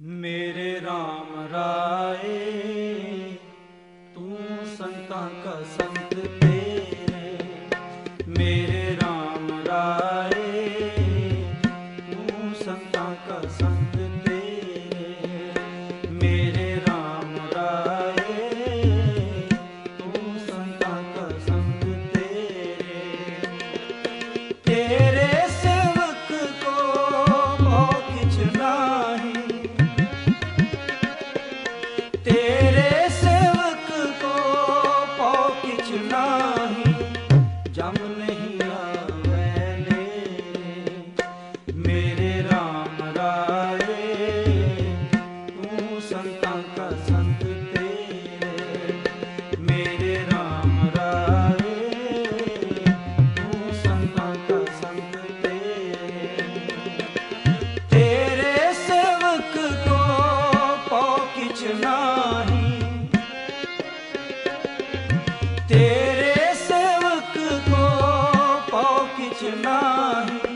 मेरे राम ਸੰਤਾਂ ਕਾ ਸੰਤ ਮੇਰੇ RAM ਰਾਏ, ਤੂੰ ਸੰਤਾਂ ਕਾ ਸੰਤ ਤੇਰੇ। ਤੇਰੇ ਸੇਵਕ ਕੋ ਪਉ ਤੇਰੇ ਸੇਵਕ ਕੋ ਪਉ ਕਿਛ ਨਾਹੀ।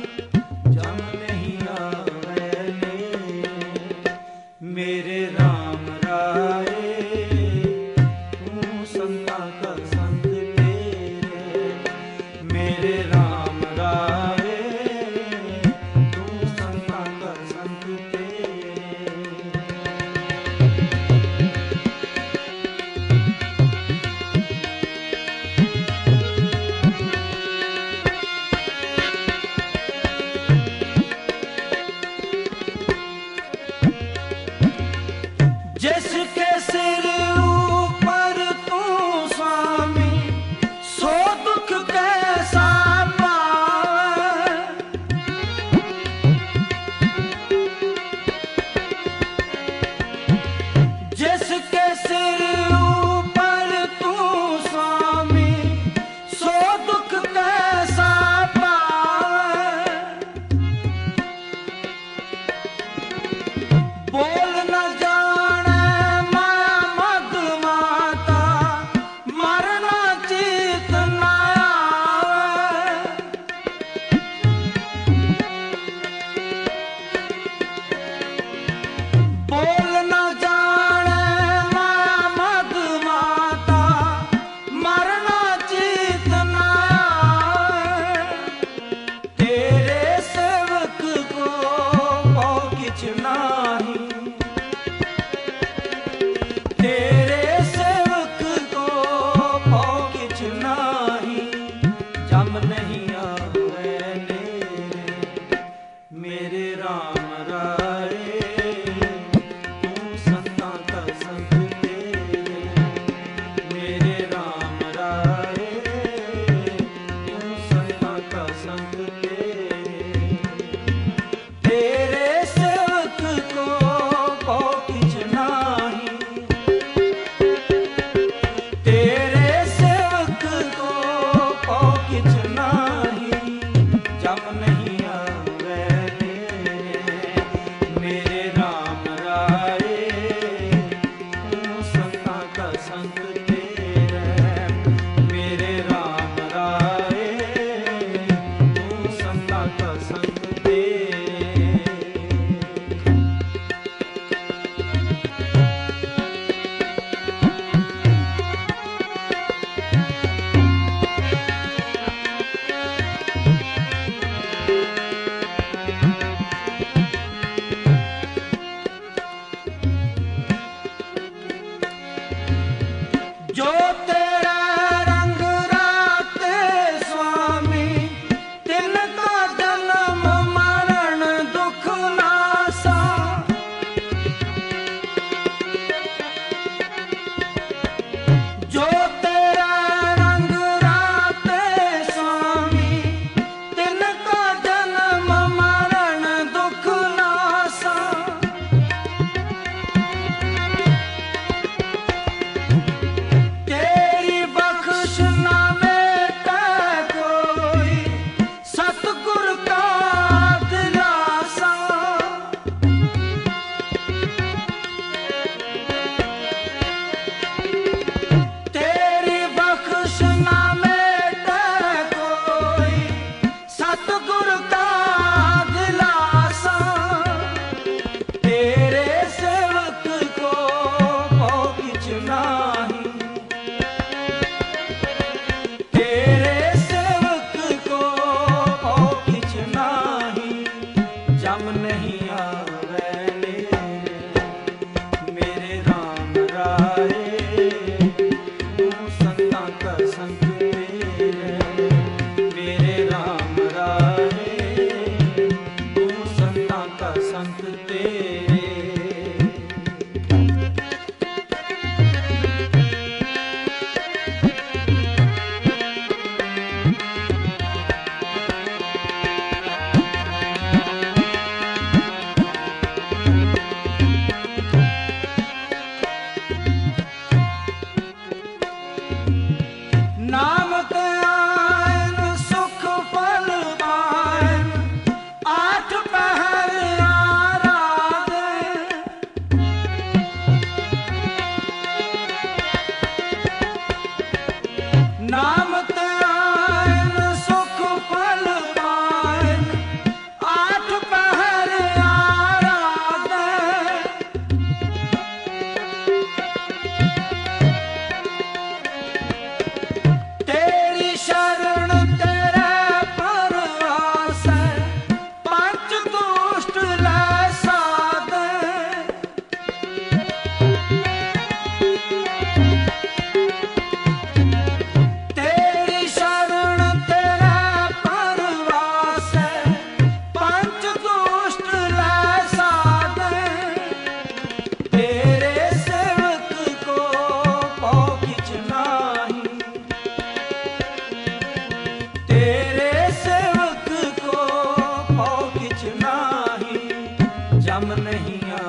ਜਮ ਨਹੀਂ ਆ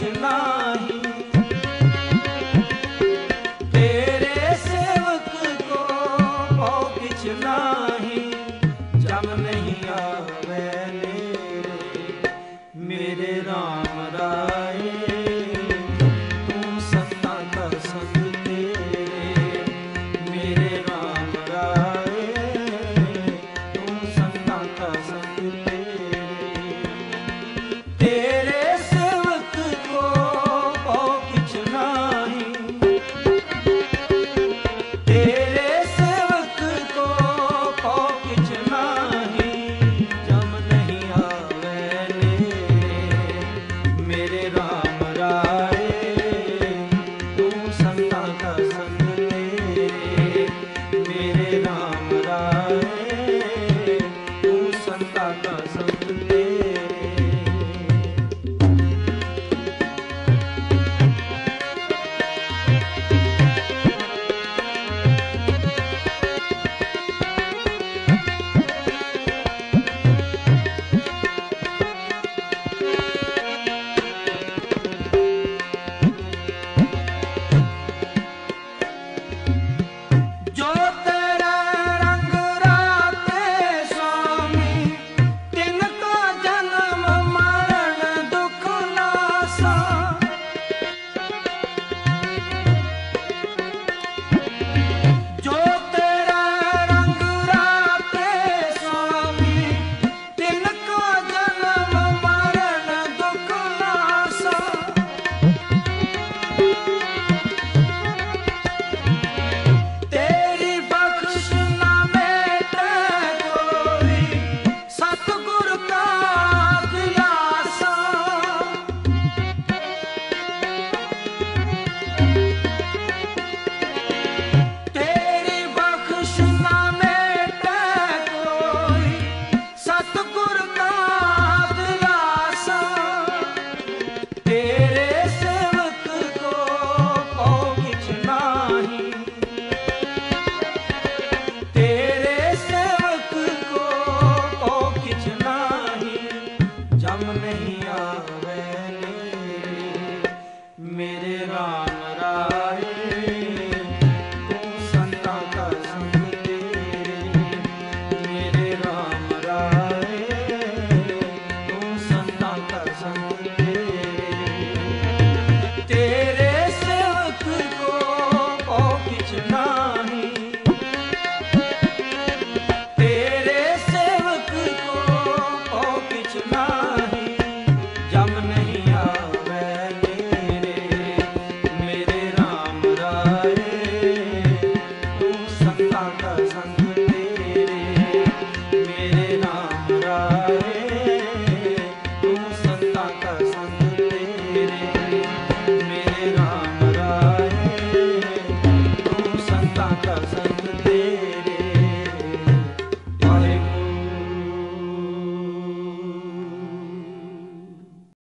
Krishna